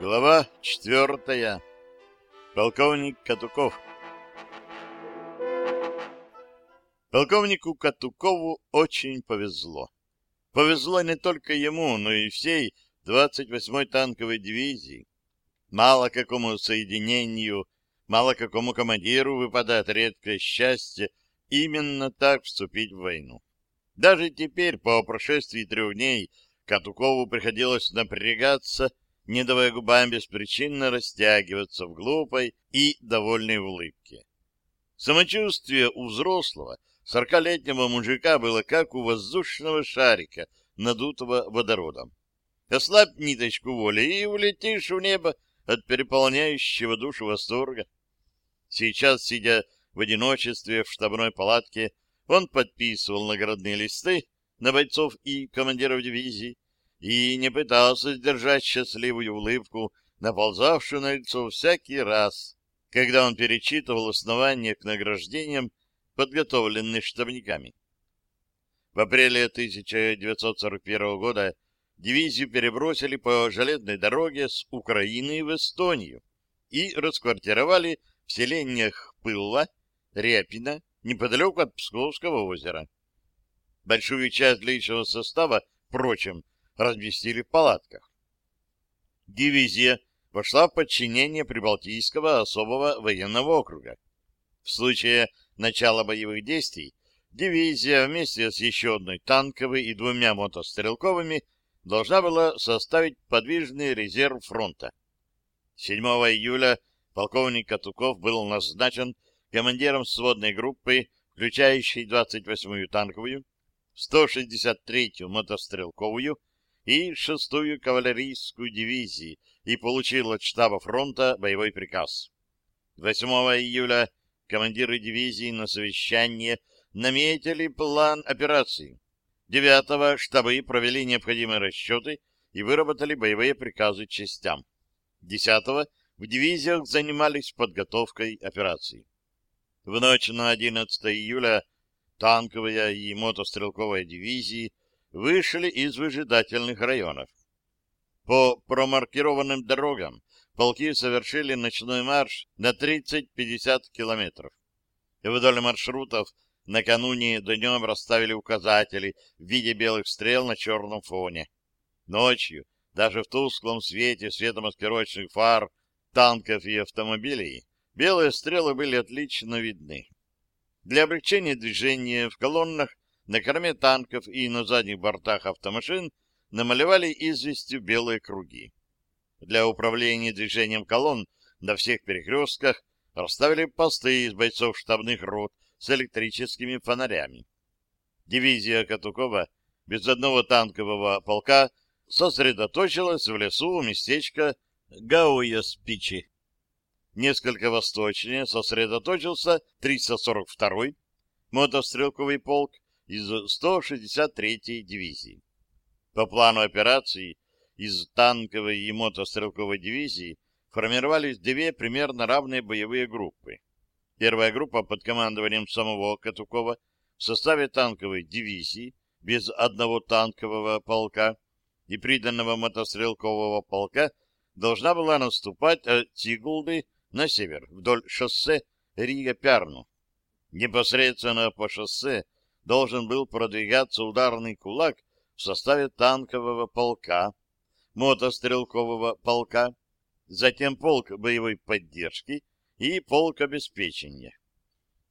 Глава четвертая. Полковник Катуков. Полковнику Катукову очень повезло. Повезло не только ему, но и всей 28-й танковой дивизии. Мало какому соединению, мало какому командиру выпадает редкое счастье именно так вступить в войну. Даже теперь, по прошествии трех дней, Катукову приходилось напрягаться, не давая губам беспричинно растягиваться в глупой и довольной улыбке. Самочувствие у взрослого, сорокалетнего мужика было как у воздушного шарика, надутого водородом. Ослабь ниточку воли и улетишь в небо от переполняющего душу восторга. Сейчас, сидя в одиночестве в штабной палатке, он подписывал наградные листы на бойцов и командиров дивизии и не пытался сдержать счастливую улыбку, наползавшую на лицо всякий раз, когда он перечитывал основания к награждениям, подготовленных штабниками. В апреле 1941 года дивизию перебросили по железной дороге с Украины в Эстонию и расквартировали в селениях Пылла, Репина, неподалеку от Псковского озера. Большую часть личного состава, впрочем, разместили в палатках. Дивизия вошла в подчинение Прибалтийского особого военного округа. В случае начала боевых действий дивизия вместе с еще одной танковой и двумя мотострелковыми должна была составить подвижный резерв фронта. 7 июля полковник Катуков был назначен командиром сводной группы, включающей 28-ю танковую, 163-ю мотострелковую и 6-ю кавалерийскую дивизии и получил от штаба фронта боевой приказ. 8 июля командиры дивизии на совещание наметили план операции. 9 штабы провели необходимые расчеты и выработали боевые приказы частям. 10 в дивизиях занимались подготовкой операций. В ночь на 11 июля танковая и мотострелковая дивизии вышли из выжидательных районов. По промаркированным дорогам полки совершили ночной марш на 30-50 километров. Вдоль маршрутов накануне днем расставили указатели в виде белых стрел на черном фоне. Ночью, даже в тусклом свете светомаскировочных фар, танков и автомобилей, белые стрелы были отлично видны. Для облегчения движения в колоннах на корме танков и на задних бортах автомашин намалевали известью белые круги. Для управления движением колонн на всех перекрестках расставили посты из бойцов штабных рот с электрическими фонарями. Дивизия Катукова без одного танкового полка сосредоточилась в лесу у местечка Гауя-Спичи. Несколько восточнее сосредоточился 342-й мотострелковый полк из 163-й дивизии. По плану операции из танковой и мотострелковой дивизии формировались две примерно равные боевые группы. Первая группа под командованием самого Катукова в составе танковой дивизии без одного танкового полка и приданного мотострелкового полка должна была наступать от Тигулды на север вдоль шоссе Рига-Пярну. Непосредственно по шоссе должен был продвигаться ударный кулак в составе танкового полка, мотострелкового полка, затем полк боевой поддержки и полк обеспечения.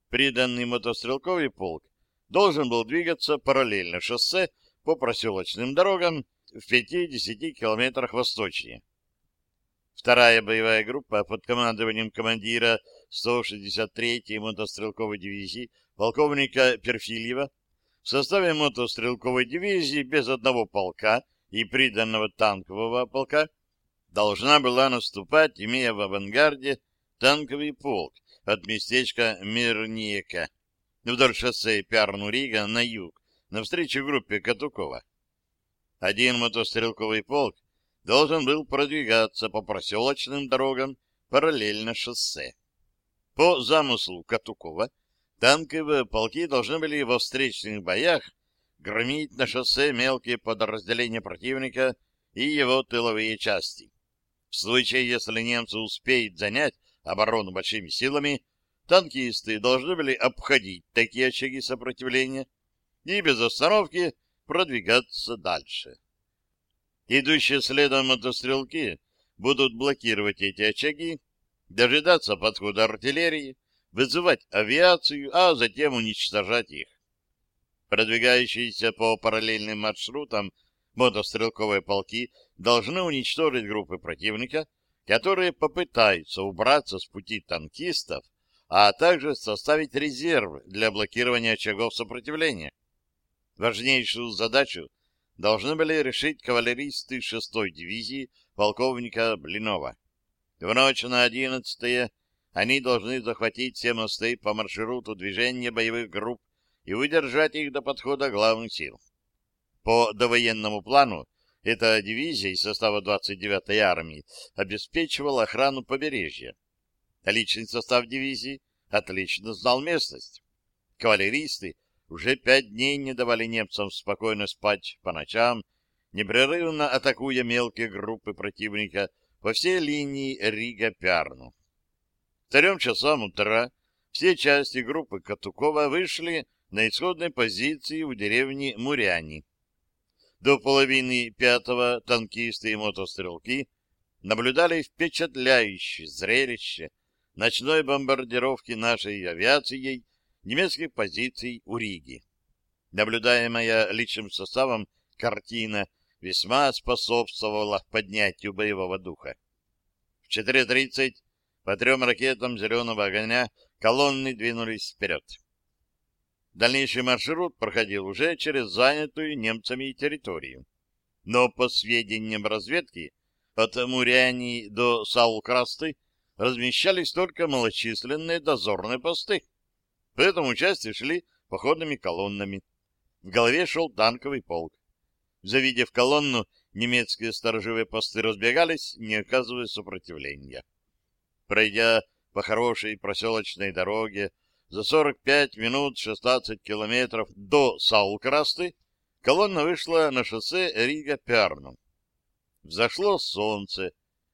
Приданный мотострелковый полк должен был двигаться параллельно шоссе по проселочным дорогам в 5-10 километрах восточнее. Вторая боевая группа под командованием командира 163-й мотострелковой дивизии полковника Перфильева в составе мотострелковой дивизии без одного полка и приданного танкового полка должна была наступать, имея в авангарде танковый полк от местечка Мирниека вдоль шоссе Пярну-Рига на юг, навстречу группе Катукова. Один мотострелковый полк должен был продвигаться по проселочным дорогам параллельно шоссе. По замыслу Катукова танковые полки должны были во встречных боях громить на шоссе мелкие подразделения противника и его тыловые части. В случае, если немцы успеют занять оборону большими силами, танкисты должны были обходить такие очаги сопротивления и без остановки продвигаться дальше. Идущие следом мотострелки будут блокировать эти очаги, дожидаться подхода артиллерии, вызывать авиацию, а затем уничтожать их. Продвигающиеся по параллельным маршрутам мотострелковые полки должны уничтожить группы противника, которые попытаются убраться с пути танкистов, а также составить резерв для блокирования очагов сопротивления. Важнейшую задачу должны были решить кавалеристы 6-й дивизии полковника Блинова. В ночь на 11 они должны захватить все мосты по маршруту движения боевых групп и удержать их до подхода главных сил. По довоенному плану эта дивизия из состава 29-й армии обеспечивала охрану побережья. Личный состав дивизии отлично знал местность. Кавалеристы уже пять дней не давали немцам спокойно спать по ночам, непрерывно атакуя мелкие группы противника по всей линии Рига-Пярну. Трем часам утра все части группы Катукова вышли на исходной позиции у деревни Муряни. До половины пятого танкисты и мотострелки наблюдали впечатляющее зрелище ночной бомбардировки нашей авиацией немецких позиций у Риги. Наблюдаемая личным составом картина весьма способствовала поднятию боевого духа. В 4.30 по трем ракетам зеленого огня колонны двинулись вперед. Дальнейший маршрут проходил уже через занятую немцами территорию. Но по сведениям разведки, от Муряни до Саул-Красты размещались только малочисленные дозорные посты. По этому части шли походными колоннами. В голове шел танковый полк. Завидев колонну, немецкие сторожевые посты разбегались, не оказывая сопротивления. Пройдя по хорошей проселочной дороге за 45 минут 16 километров до Саулкрасты, колонна вышла на шоссе Рига-Пярну. Взошло солнце.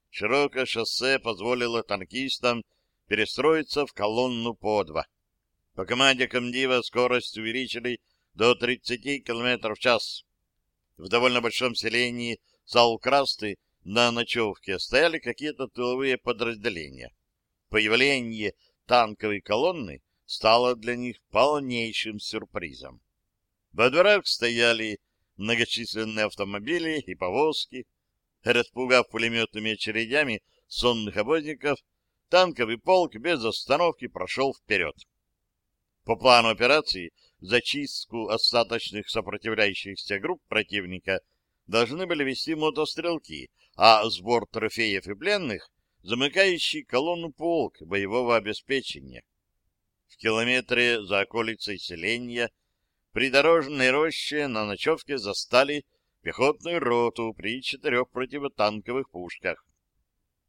Широкое шоссе позволило танкистам перестроиться в колонну по два. По команде комдива скорость увеличили до 30 км в час. В довольно большом селении Саулкрасты на ночевке стояли какие-то тыловые подразделения. Появление танковой колонны стало для них полнейшим сюрпризом. Во дворах стояли многочисленные автомобили и повозки. Распугав пулеметными очередями сонных обозников, танковый полк без остановки прошел вперед. По плану операции зачистку остаточных сопротивляющихся групп противника должны были вести мотострелки, а сбор трофеев и пленных — замыкающий колонну полк боевого обеспечения. В километре за околицей селения придорожной роще на ночевке застали пехотную роту при четырех противотанковых пушках.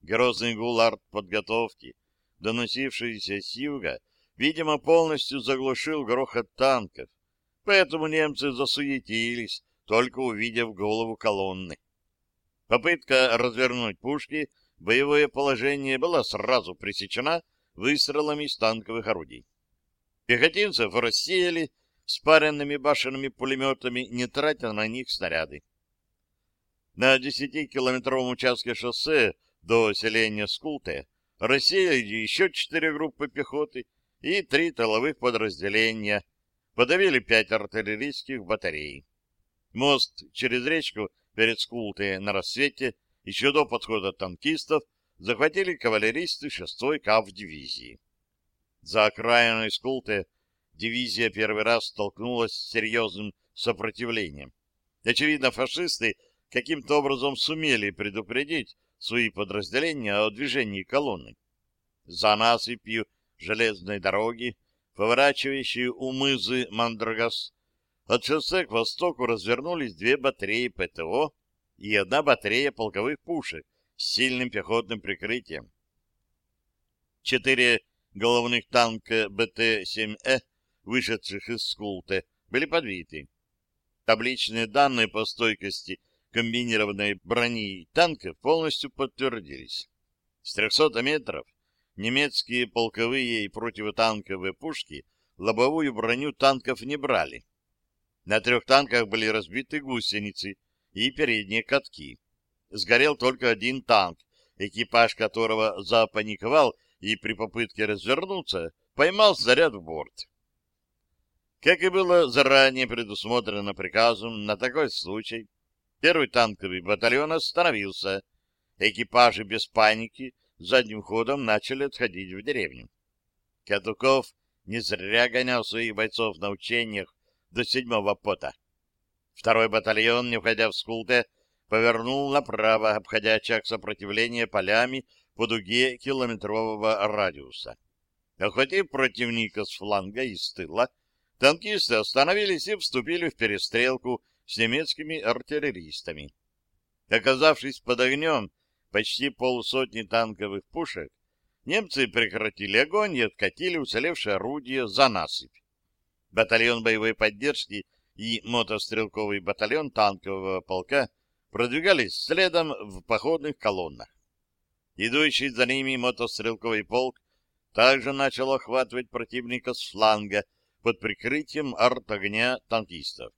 Грозный гул подготовки, доносившийся с юга, видимо, полностью заглушил грохот танков, поэтому немцы засуетились, только увидев голову колонны. Попытка развернуть пушки в боевое положение была сразу пресечена выстрелами из танковых орудий. Пехотинцев рассеяли спаренными башенными пулеметами, не тратя на них снаряды. На 10-километровом участке шоссе до селения Скулте рассеяли еще четыре группы пехоты и три тыловых подразделения, подавили пять артиллерийских батарей. Мост через речку перед Скулте на рассвете, еще до подхода танкистов, захватили кавалеристы 6-й КАВ-дивизии. За окраиной Скулте дивизия первый раз столкнулась с серьезным сопротивлением. Очевидно, фашисты каким-то образом сумели предупредить свои подразделения о движении колонны. За насыпью железной дороги, поворачивающей у мызы Мандрагас, от шоссе к востоку развернулись две батареи ПТО и одна батарея полковых пушек с сильным пехотным прикрытием. Четыре головных танка БТ-7Э, вышедших из Скулте, были подбиты. Табличные данные по стойкости комбинированной брони танков полностью подтвердились. С 300 метров немецкие полковые и противотанковые пушки лобовую броню танков не брали. На трех танках были разбиты гусеницы и передние катки. Сгорел только один танк, экипаж которого запаниковал и при попытке развернуться поймал заряд в борт. Как и было заранее предусмотрено приказом на такой случай, первый танковый батальон остановился. Экипажи без паники задним ходом начали отходить в деревню. Катуков не зря гонял своих бойцов на учениях до седьмого пота. Второй батальон, не входя в Скулте, повернул направо, обходя очаг сопротивления полями по дуге километрового радиуса. Охватив противника с фланга и с тыла, танкисты остановились и вступили в перестрелку с немецкими артиллеристами. Оказавшись под огнем почти полусотни танковых пушек, немцы прекратили огонь и откатили уцелевшее орудие за насыпь. Батальон боевой поддержки и мотострелковый батальон танкового полка продвигались следом в походных колоннах. Идущий за ними мотострелковый полк также начал охватывать противника с фланга под прикрытием арт-огня танкистов.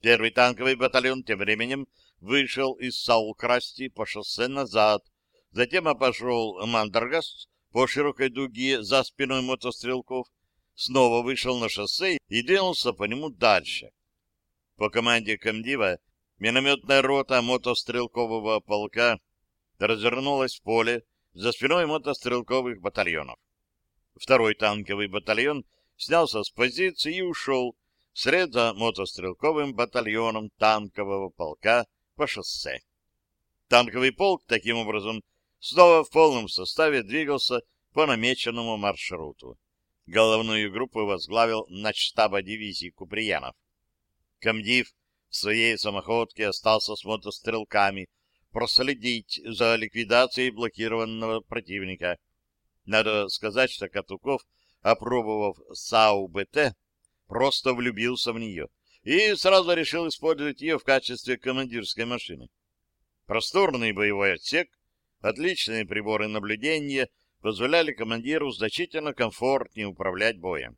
Первый танковый батальон тем временем вышел из Саул-Красти по шоссе назад, затем обошел Мандаргас по широкой дуге за спиной мотострелков, снова вышел на шоссе и двинулся по нему дальше. По команде комдива минометная рота мотострелкового полка развернулась в поле за спиной мотострелковых батальонов. Второй танковый батальон снялся с позиции и ушел вслед за мотострелковым батальоном танкового полка по шоссе. Танковый полк, таким образом, снова в полном составе двигался по намеченному маршруту. Головную группу возглавил начштаба дивизии Куприянов. Комдив в своей самоходке остался с мотострелками проследить за ликвидацией блокированного противника. Надо сказать, что Катуков, опробовав САУ-БТ, просто влюбился в нее и сразу решил использовать ее в качестве командирской машины. Просторный боевой отсек, отличные приборы наблюдения позволяли командиру значительно комфортнее управлять боем.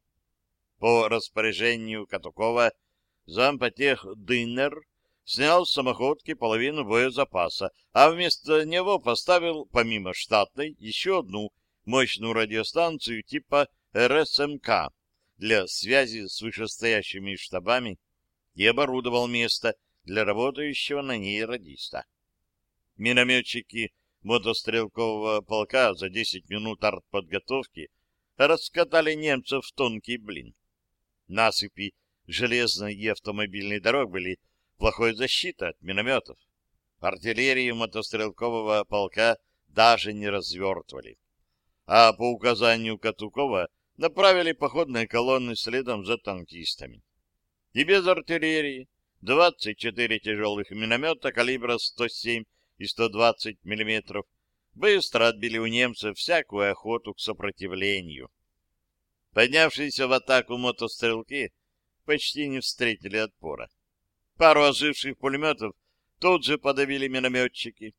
По распоряжению Катукова зампотех Дыннер снял с самоходки половину боезапаса, а вместо него поставил, помимо штатной, еще одну мощную радиостанцию типа РСМК для связи с вышестоящими штабами и оборудовал место для работающего на ней радиста. Минометчики мотострелкового полка за 10 минут артподготовки раскатали немцев в тонкий блин. Насыпи железной и автомобильной дорог были плохой защитой от минометов. Артиллерию мотострелкового полка даже не развертывали. А по указанию Катукова направили походные колонны следом за танкистами. И без артиллерии 24 тяжелых миномета калибра 107 и 120 мм быстро отбили у немцев всякую охоту к сопротивлению. Поднявшиеся в атаку мотострелки почти не встретили отпора. Пару оживших пулеметов тут же подавили минометчики.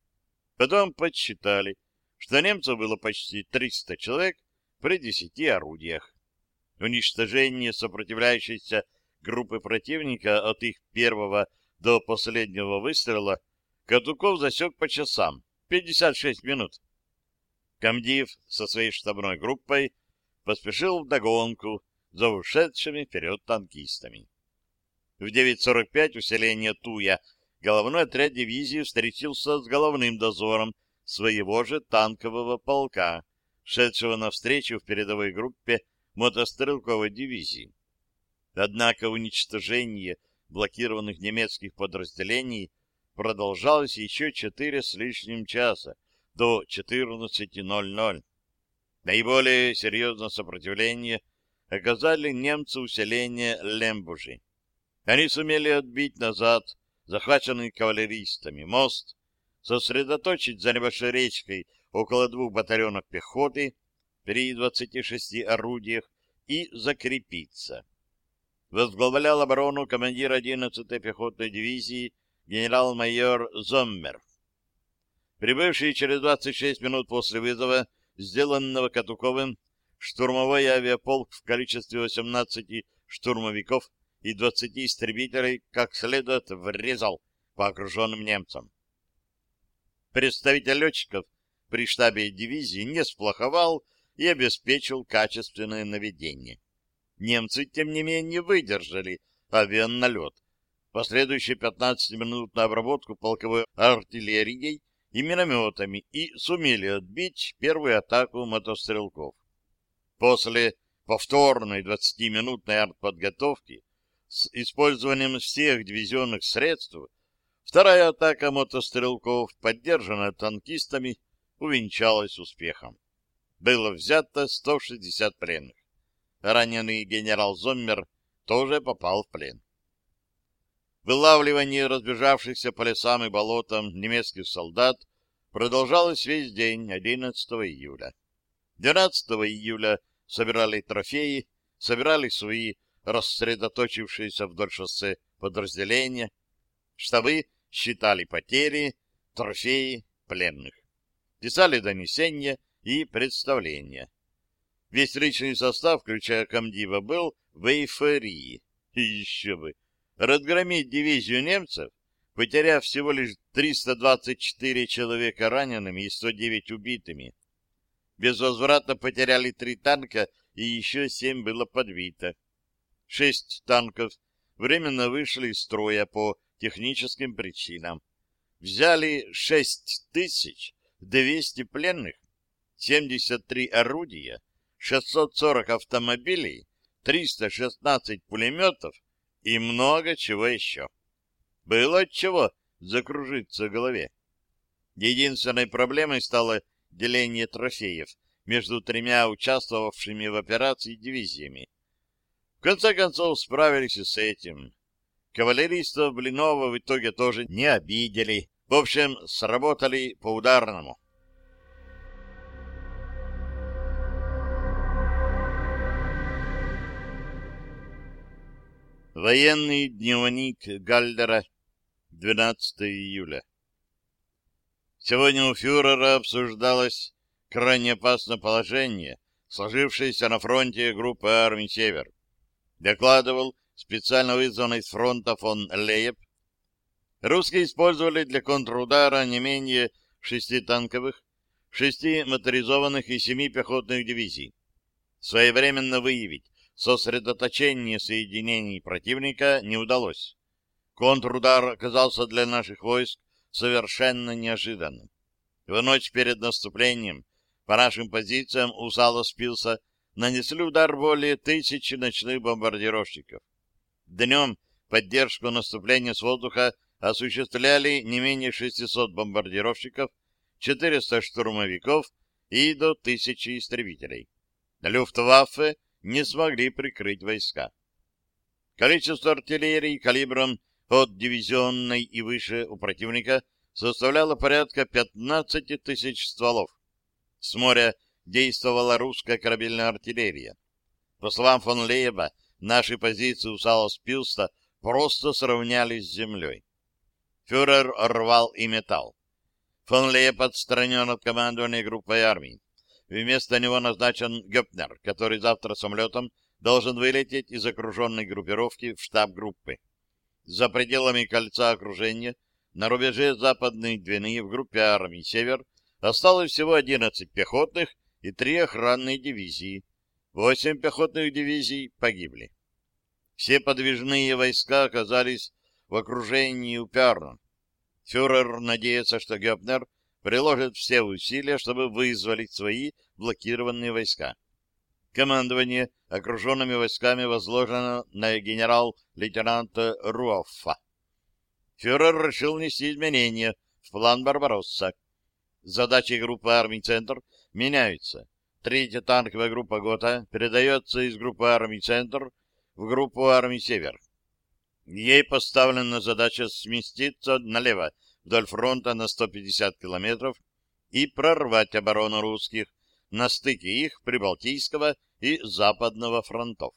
Потом подсчитали, что немцев было почти 300 человек при 10 орудиях. Уничтожение сопротивляющейся группы противника от их первого до последнего выстрела Катуков засек по часам, 56 минут. Комдив со своей штабной группой поспешил в догонку за ушедшими вперед танкистами. В 9.45 усиление Туя головной отряд дивизии встретился с головным дозором своего же танкового полка, шедшего навстречу в передовой группе мотострелковой дивизии. Однако уничтожение блокированных немецких подразделений продолжалось еще четыре с лишним часа, до 14.00. Наиболее серьезное сопротивление оказали немцы усиления Лембужи. Они сумели отбить назад захваченный кавалеристами мост, сосредоточить за небольшой речкой около двух батальонов пехоты при 26 орудиях и закрепиться. Возглавлял оборону командир 11-й пехотной дивизии генерал-майор Зоммер. Прибывший через 26 минут после вызова, сделанного Катуковым, штурмовой авиаполк в количестве 18 штурмовиков и 20 истребителей как следует врезал по окруженным немцам. Представитель летчиков при штабе дивизии не сплоховал и обеспечил качественное наведение. Немцы, тем не менее, выдержали авианалет. Последующие 15 минут на обработку полковой артиллерией и минометами и сумели отбить первую атаку мотострелков. После повторной 20-минутной артподготовки с использованием всех дивизионных средств вторая атака мотострелков, поддержанная танкистами, увенчалась успехом. Было взято 160 пленных. Раненый генерал Зоммер тоже попал в плен. Вылавливание разбежавшихся по лесам и болотам немецких солдат продолжалось весь день 11 июля. 12 июля собирали трофеи, собирали свои рассредоточившиеся вдоль шоссе подразделения, штабы считали потери, трофеи, пленных, писали донесения и представления. Весь личный состав, включая комдива, был в эйфории. И еще бы! Разгромить дивизию немцев, потеряв всего лишь 324 человека ранеными и 109 убитыми. Безвозвратно потеряли три танка, и еще семь было подбито. Шесть танков временно вышли из строя по техническим причинам. Взяли 6200 пленных, 73 орудия, 640 автомобилей, 316 пулеметов и много чего еще. Было чего закружиться в голове. Единственной проблемой стало деление трофеев между тремя участвовавшими в операции дивизиями. В конце концов справились и с этим. Кавалеристов Блинова в итоге тоже не обидели. В общем, сработали по ударному. Военный дневник Гальдера, 12 июля. Сегодня у фюрера обсуждалось крайне опасное положение, сложившееся на фронте группы армий «Север». Докладывал специально вызванный с фронта фон Лейб. Русские использовали для контрудара не менее шести танковых, шести моторизованных и семи пехотных дивизий. Своевременно выявить сосредоточение соединений противника не удалось. Контрудар оказался для наших войск совершенно неожиданным. В ночь перед наступлением по нашим позициям у Сала-Спилса нанесли удар более тысячи ночных бомбардировщиков. Днем поддержку наступления с воздуха осуществляли не менее 600 бомбардировщиков, 400 штурмовиков и до 1000 истребителей. Люфтваффе не смогли прикрыть войска. Количество артиллерии калибром от дивизионной и выше у противника составляло порядка 15 тысяч стволов. С моря действовала русская корабельная артиллерия. По словам фон Лейба, наши позиции у Саласпилста просто сравнялись с землей. Фюрер рвал и металл. Фон Лейб отстранен от командования группой армий. Вместо него назначен Гёпнер, который завтра самолетом должен вылететь из окруженной группировки в штаб группы. За пределами кольца окружения, на рубеже Западной Двины в группе армий «Север» осталось всего 11 пехотных и 3 охранные дивизии. 8 пехотных дивизий погибли. Все подвижные войска оказались в окружении упярно. Фюрер надеется, что Гёпнер приложит все усилия, чтобы вызволить свои блокированные войска. Командование окруженными войсками возложено на генерал-лейтенанта Руоффа. Фюрер решил внести изменения в план Барбаросса. Задачи группы армий «Центр» меняются. Третья танковая группа ГОТА передается из группы армий «Центр» в группу армий «Север». Ей поставлена задача сместиться налево вдоль фронта на 150 километров и прорвать оборону русских на стыке их Прибалтийского и Западного фронтов.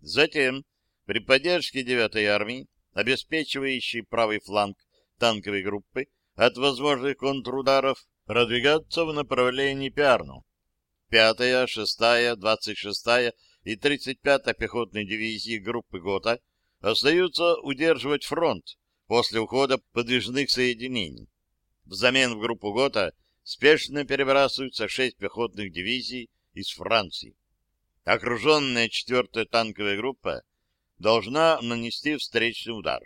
Затем, при поддержке 9-й армии, обеспечивающей правый фланг танковой группы от возможных контрударов продвигаться в направлении Пиарну. 5-я, 6-я, 26-я и 35-я пехотные дивизии группы ГОТА остаются удерживать фронт после ухода подвижных соединений. Взамен в группу ГОТА спешно перебрасываются шесть пехотных дивизий из Франции. Окруженная 4-я танковая группа должна нанести встречный удар.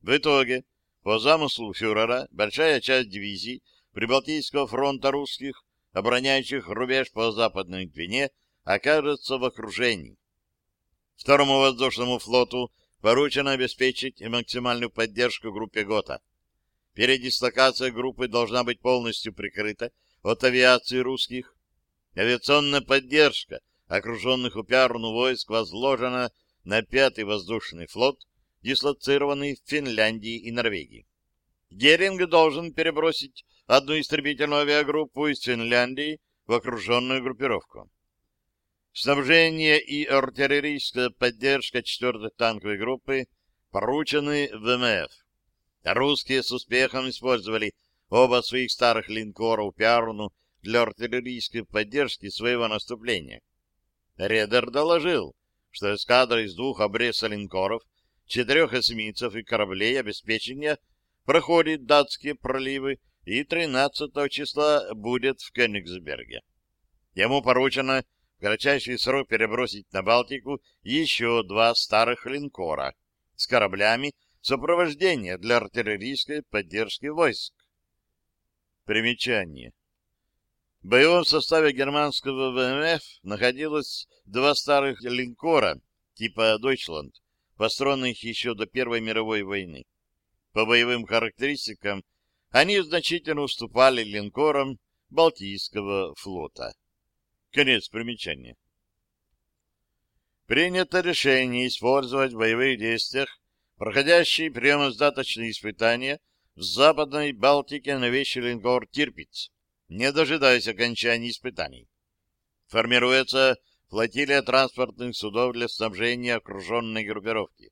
В итоге, по замыслу фюрера, большая часть дивизий Прибалтийского фронта русских, обороняющих рубеж по Западной Двине, окажется в окружении. Второму воздушному флоту поручено обеспечить максимальную поддержку группе ГОТА. Передислокация группы должна быть полностью прикрыта от авиации русских. Авиационная поддержка окруженных у Пярну войск возложена на пятый воздушный флот, дислоцированный в Финляндии и Норвегии. Геринг должен перебросить одну истребительную авиагруппу из Финляндии в окруженную группировку. Снабжение и артиллерийская поддержка 4-й танковой группы поручены ВМФ. Русские с успехом использовали оба своих старых линкора Пиарну для артиллерийской поддержки своего наступления. Редер доложил, что эскадра из двух обреза линкоров, четырех эсминцев и кораблей обеспечения проходит датские проливы и 13 числа будет в Кёнигсберге. Ему поручено в кратчайший срок перебросить на Балтику еще два старых линкора с кораблями сопровождения для артиллерийской поддержки войск. Примечание. В боевом составе германского ВМФ находилось два старых линкора типа «Дойчланд», построенных еще до Первой мировой войны. По боевым характеристикам они значительно уступали линкорам Балтийского флота. Конец примечания. Принято решение использовать в боевых действиях проходящие приемо-сдаточные испытания в Западной Балтике новейший линкор «Тирпиц», не дожидаясь окончания испытаний. Формируется флотилия транспортных судов для снабжения окруженной группировки.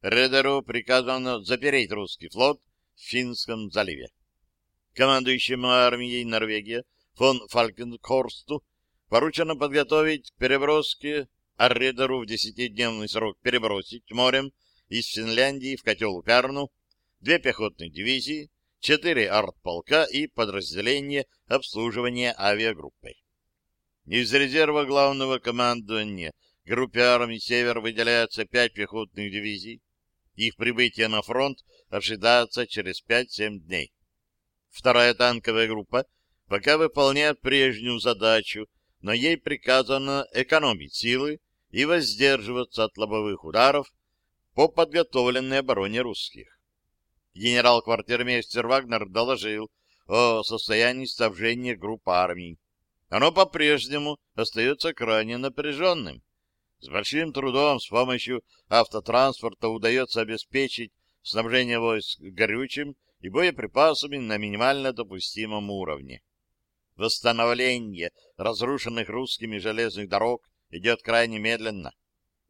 Редеру приказано запереть русский флот в Финском заливе командующему армией Норвегии фон Фалькенхорсту поручено подготовить к переброске Арредеру в десятидневный срок перебросить морем из Финляндии в котел Пярну две пехотные дивизии, четыре артполка и подразделение обслуживания авиагруппой. Из резерва главного командования группе армий «Север» выделяется пять пехотных дивизий. Их прибытие на фронт ожидается через 5-7 дней. Вторая танковая группа пока выполняет прежнюю задачу, но ей приказано экономить силы и воздерживаться от лобовых ударов по подготовленной обороне русских. Генерал-квартирмейстер Вагнер доложил о состоянии снабжения групп армий. Оно по-прежнему остается крайне напряженным. С большим трудом с помощью автотранспорта удается обеспечить снабжение войск горючим и боеприпасами на минимально допустимом уровне. Восстановление разрушенных русскими железных дорог идет крайне медленно.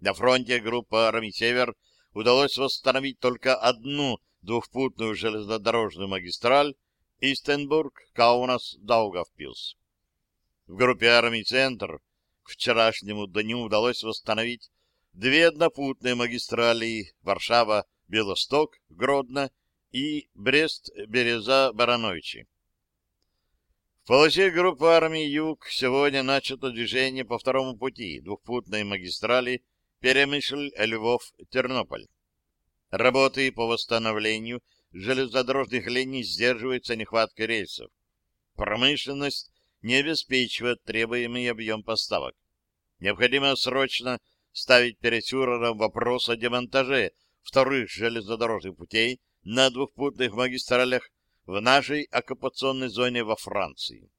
На фронте группы армий «Север» удалось восстановить только одну двухпутную железнодорожную магистраль Истенбург-Каунас-Даугавпилс. В группе армий «Центр» к вчерашнему дню удалось восстановить две однопутные магистрали Варшава-Белосток, Гродно и Брест-Береза-Барановичи. В полосе группы армий «Юг» сегодня начато движение по второму пути двухпутной магистрали Перемышль-Львов-Тернополь. Работы по восстановлению железнодорожных линий сдерживаются нехваткой рейсов. Промышленность не обеспечивает требуемый объем поставок. Необходимо срочно ставить перед фюрером вопрос о демонтаже вторых железнодорожных путей на двухпутных магистралях в нашей оккупационной зоне во Франции.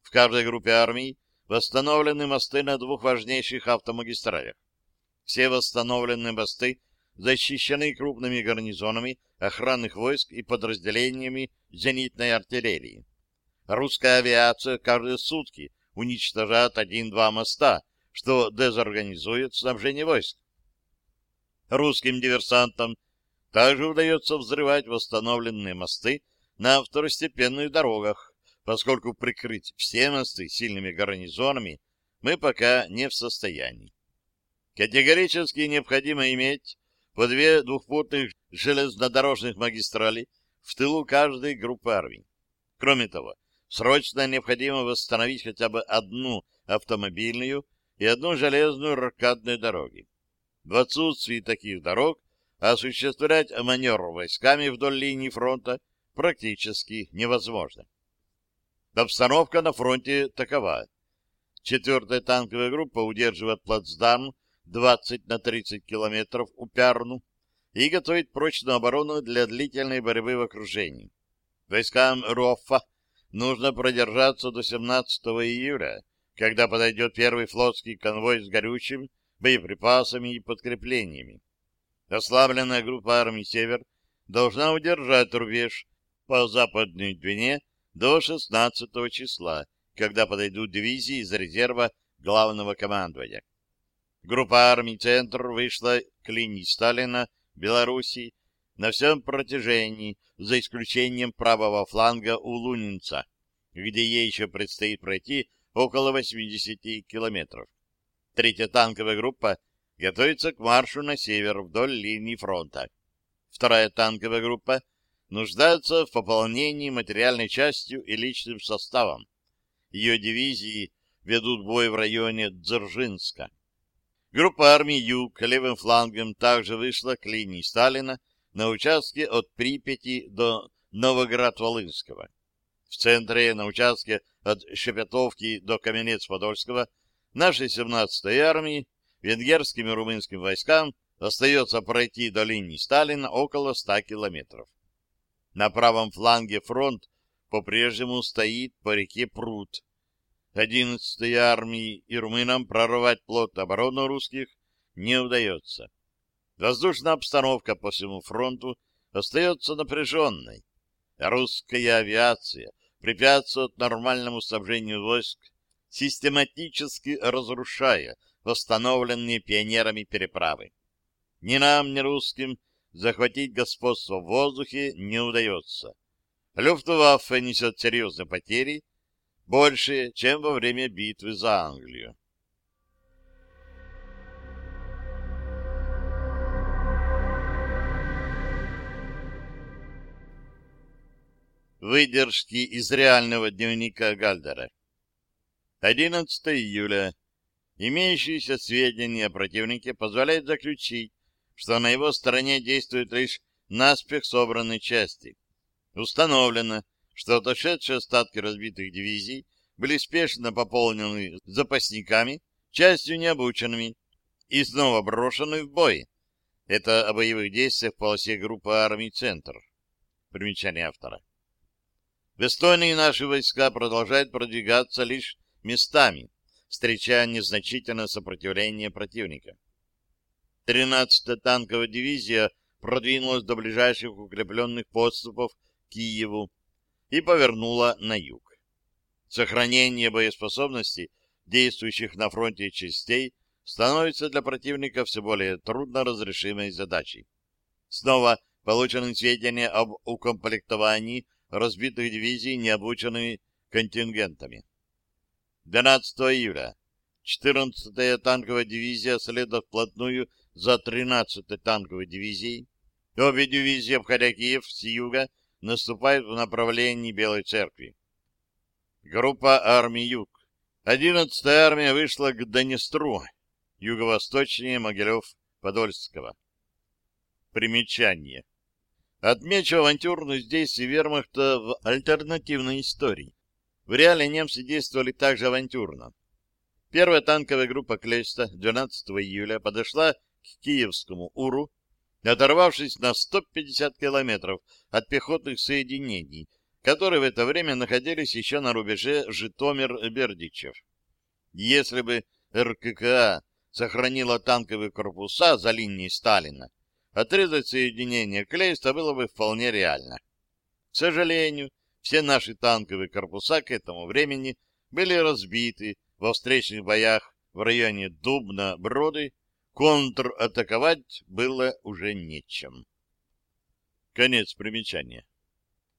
В каждой группе армий восстановлены мосты на двух важнейших автомагистралях. Все восстановленные мосты защищены крупными гарнизонами охранных войск и подразделениями зенитной артиллерии. Русская авиация каждые сутки уничтожает один-два моста, что дезорганизует снабжение войск. Русским диверсантам Также удается взрывать восстановленные мосты на второстепенных дорогах, поскольку прикрыть все мосты сильными гарнизонами мы пока не в состоянии. Категорически необходимо иметь по две двухпутных железнодорожных магистрали в тылу каждой группы армий. Кроме того, срочно необходимо восстановить хотя бы одну автомобильную и одну железную ракадную дороги. В отсутствии таких дорог осуществлять маневр войсками вдоль линии фронта практически невозможно. Обстановка на фронте такова. Четвертая танковая группа удерживает плацдарм 20 на 30 километров у Пярну и готовит прочную оборону для длительной борьбы в окружении. Войскам Роффа нужно продержаться до 17 июля, когда подойдет первый флотский конвой с горючим, боеприпасами и подкреплениями. Ослабленная группа армий «Север» должна удержать рубеж по западной Двине до 16 числа, когда подойдут дивизии из резерва главного командования. Группа армий «Центр» вышла к линии Сталина, Белоруссии, на всем протяжении, за исключением правого фланга у Лунинца, где ей еще предстоит пройти около 80 километров. Третья танковая группа готовится к маршу на север вдоль линии фронта. Вторая танковая группа нуждается в пополнении материальной частью и личным составом. Ее дивизии ведут бой в районе Дзержинска. Группа армий «Юг» левым флангом также вышла к линии Сталина на участке от Припяти до Новоград-Волынского. В центре, на участке от Шепетовки до Каменец-Подольского, нашей 17-й армии венгерским и румынским войскам остается пройти до линии Сталина около 100 километров. На правом фланге фронт по-прежнему стоит по реке Прут, 11-й армии и румынам прорвать плот оборону русских не удается. Воздушная обстановка по всему фронту остается напряженной. Русская авиация препятствует нормальному снабжению войск, систематически разрушая восстановленные пионерами переправы. Ни нам, ни русским захватить господство в воздухе не удается. Люфтваффе несет серьезные потери, больше, чем во время битвы за Англию. Выдержки из реального дневника Гальдера. 11 июля. Имеющиеся сведения о противнике позволяют заключить, что на его стороне действуют лишь наспех собранные части. Установлено, что отошедшие остатки разбитых дивизий были спешно пополнены запасниками, частью необученными, и снова брошены в бой. Это о боевых действиях в полосе группы армий «Центр». Примечание автора. В Эстонии наши войска продолжают продвигаться лишь местами, встречая незначительное сопротивление противника. 13-я танковая дивизия продвинулась до ближайших укрепленных подступов к Киеву, и повернула на юг. Сохранение боеспособности действующих на фронте частей становится для противника все более трудно разрешимой задачей. Снова получены сведения об укомплектовании разбитых дивизий необученными контингентами. 12 июля 14-я танковая дивизия следует вплотную за 13-й танковой дивизией. Обе дивизии, обходя Киев с юга, наступают в направлении Белой Церкви. Группа армий Юг. 11-я армия вышла к Донестру, юго-восточнее Могилев-Подольского. Примечание. Отмечу авантюрность действий вермахта в альтернативной истории. В реале немцы действовали также авантюрно. Первая танковая группа Клейста 12 июля подошла к Киевскому Уру оторвавшись на 150 километров от пехотных соединений, которые в это время находились еще на рубеже Житомир-Бердичев. Если бы РККА сохранила танковые корпуса за линией Сталина, отрезать соединение Клейста было бы вполне реально. К сожалению, все наши танковые корпуса к этому времени были разбиты во встречных боях в районе Дубна-Броды Контр-атаковать было уже нечем. Конец примечания.